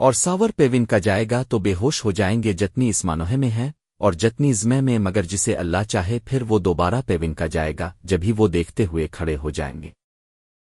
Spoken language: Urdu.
اور ساور پیون کا جائے گا تو بے ہوش ہو جائیں گے جتنی اس مانوہے میں ہے اور جتنی زمے میں مگر جسے اللہ چاہے پھر وہ دوبارہ پیون کا جائے گا جبھی وہ دیکھتے ہوئے کھڑے ہو جائیں گے۔